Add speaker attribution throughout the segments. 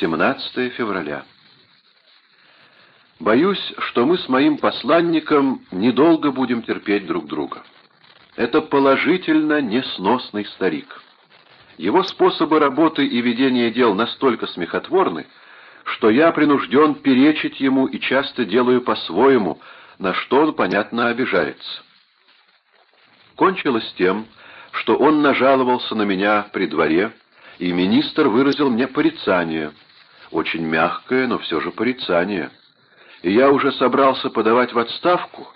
Speaker 1: 17 февраля. Боюсь, что мы с моим посланником недолго будем терпеть друг друга. Это положительно несносный старик. Его способы работы и ведения дел настолько смехотворны, что я принужден перечить ему и часто делаю по-своему, на что он, понятно, обижается. Кончилось тем, что он нажаловался на меня при дворе, и министр выразил мне порицание, очень мягкое, но все же порицание. И я уже собрался подавать в отставку,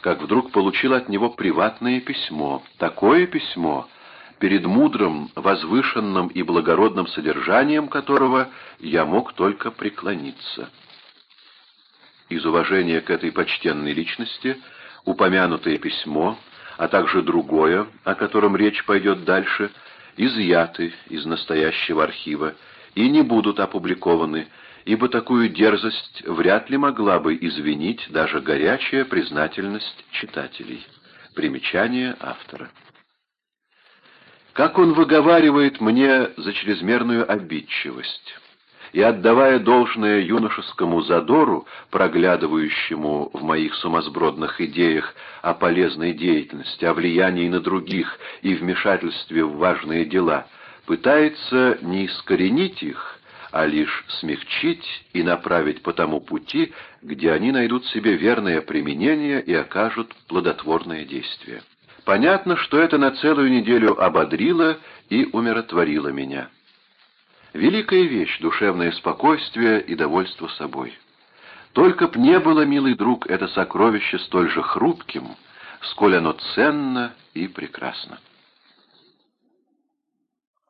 Speaker 1: как вдруг получил от него приватное письмо. Такое письмо, перед мудрым, возвышенным и благородным содержанием которого я мог только преклониться. Из уважения к этой почтенной личности упомянутое письмо, а также другое, о котором речь пойдет дальше, изъяты из настоящего архива и не будут опубликованы, ибо такую дерзость вряд ли могла бы извинить даже горячая признательность читателей. Примечание автора. Как он выговаривает мне за чрезмерную обидчивость и отдавая должное юношескому задору, проглядывающему в моих сумасбродных идеях о полезной деятельности, о влиянии на других и вмешательстве в важные дела, пытается не искоренить их, а лишь смягчить и направить по тому пути, где они найдут себе верное применение и окажут плодотворное действие. Понятно, что это на целую неделю ободрило и умиротворило меня. Великая вещь — душевное спокойствие и довольство собой. Только б не было, милый друг, это сокровище столь же хрупким, сколь оно ценно и прекрасно.